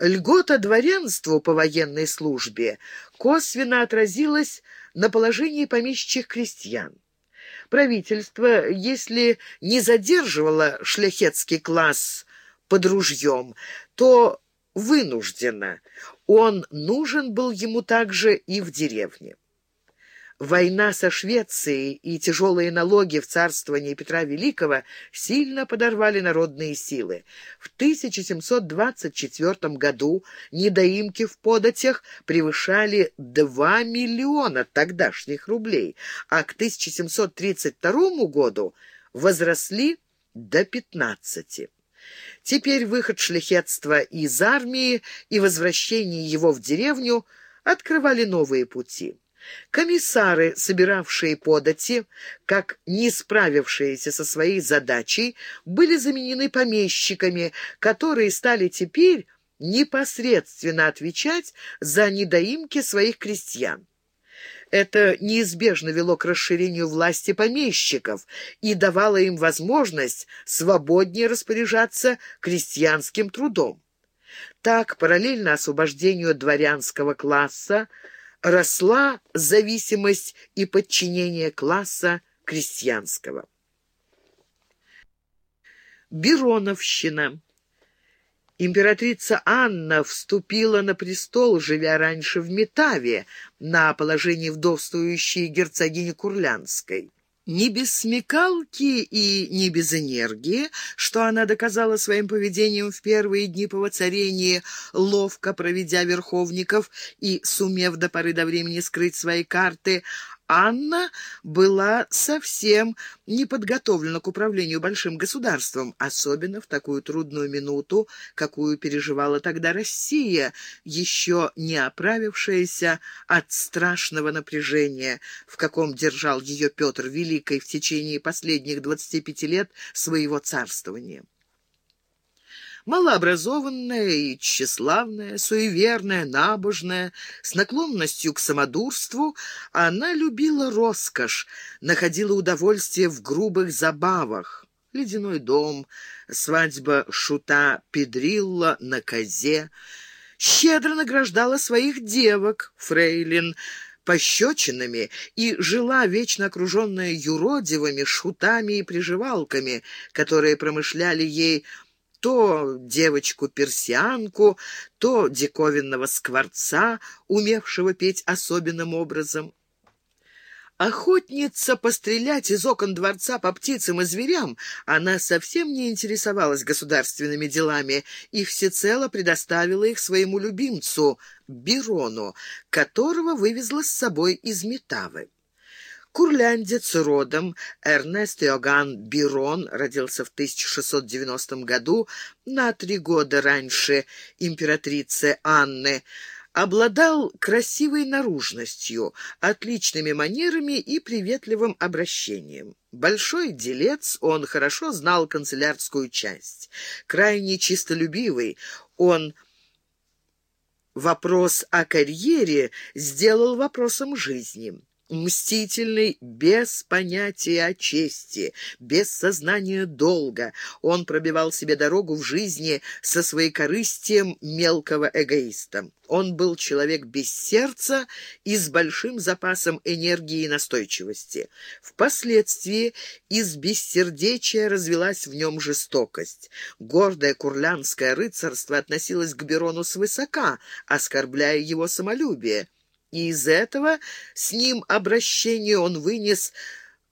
Льгота дворянству по военной службе косвенно отразилась на положении помещичьих крестьян. Правительство, если не задерживало шляхетский класс под ружьем, то вынужденно. Он нужен был ему также и в деревне. Война со Швецией и тяжелые налоги в царствовании Петра Великого сильно подорвали народные силы. В 1724 году недоимки в податях превышали 2 миллиона тогдашних рублей, а к 1732 году возросли до 15. Теперь выход шляхетства из армии и возвращение его в деревню открывали новые пути. Комиссары, собиравшие подати, как не справившиеся со своей задачей, были заменены помещиками, которые стали теперь непосредственно отвечать за недоимки своих крестьян. Это неизбежно вело к расширению власти помещиков и давало им возможность свободнее распоряжаться крестьянским трудом. Так, параллельно освобождению дворянского класса, росла зависимость и подчинение класса крестьянского. Бироновщина Императрица Анна вступила на престол, живя раньше в Метаве, на положении вдовствующей герцогини Курлянской. Не без смекалки и не без энергии, что она доказала своим поведением в первые дни по воцарении, ловко проведя верховников и сумев до поры до времени скрыть свои карты, Анна была совсем не подготовлена к управлению большим государством, особенно в такую трудную минуту, какую переживала тогда Россия, еще не оправившаяся от страшного напряжения, в каком держал ее Петр Великий в течение последних 25 лет своего царствования малообразованная и тщеславная, суеверная, набожная, с наклонностью к самодурству, она любила роскошь, находила удовольствие в грубых забавах. Ледяной дом, свадьба шута Педрилла на козе, щедро награждала своих девок, фрейлин, пощечинами и жила вечно окруженная юродивыми, шутами и приживалками, которые промышляли ей то девочку-персианку, то диковинного скворца, умевшего петь особенным образом. Охотница пострелять из окон дворца по птицам и зверям, она совсем не интересовалась государственными делами и всецело предоставила их своему любимцу, Бирону, которого вывезла с собой из Метавы. Курляндец родом Эрнест Иоганн Бирон родился в 1690 году, на три года раньше императрицы Анны, обладал красивой наружностью, отличными манерами и приветливым обращением. Большой делец, он хорошо знал канцелярскую часть. Крайне чистолюбивый, он вопрос о карьере сделал вопросом жизни мстительный без понятия о чести, без сознания долга. Он пробивал себе дорогу в жизни со своей корыстием мелкого эгоиста. Он был человек без сердца и с большим запасом энергии и настойчивости. Впоследствии из бессердечия развелась в нем жестокость. Гордое курлянское рыцарство относилось к Берону свысока, оскорбляя его самолюбие и из этого с ним обращение он вынес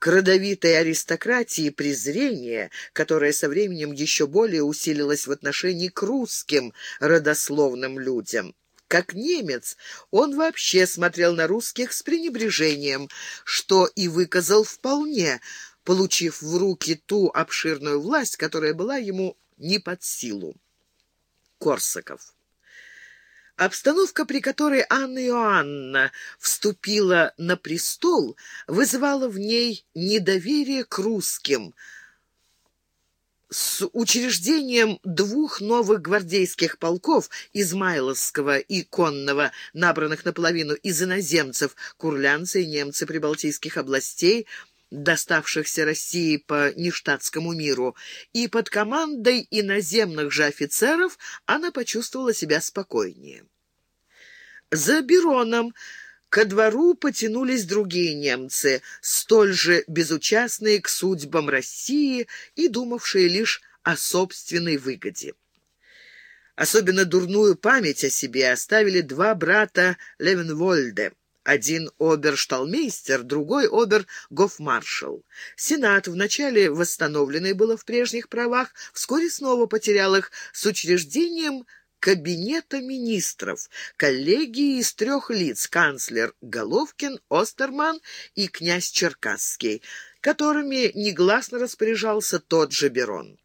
к родовитой аристократии презрение, которое со временем еще более усилилось в отношении к русским родословным людям. Как немец, он вообще смотрел на русских с пренебрежением, что и выказал вполне, получив в руки ту обширную власть, которая была ему не под силу. Корсаков Обстановка, при которой Анна Иоанна вступила на престол, вызывала в ней недоверие к русским. С учреждением двух новых гвардейских полков, Измайловского и Конного, набранных наполовину из иноземцев, курлянцы и немцы прибалтийских областей, доставшихся России по нештатскому миру, и под командой иноземных же офицеров она почувствовала себя спокойнее. За Бероном ко двору потянулись другие немцы, столь же безучастные к судьбам России и думавшие лишь о собственной выгоде. Особенно дурную память о себе оставили два брата Левенвольде. Один обершталмейстер, другой обер-гофмаршал. Сенат, вначале восстановленный было в прежних правах, вскоре снова потерял их с учреждением Кабинета министров, коллегии из трех лиц, канцлер Головкин, Остерман и князь Черкасский, которыми негласно распоряжался тот же Берон.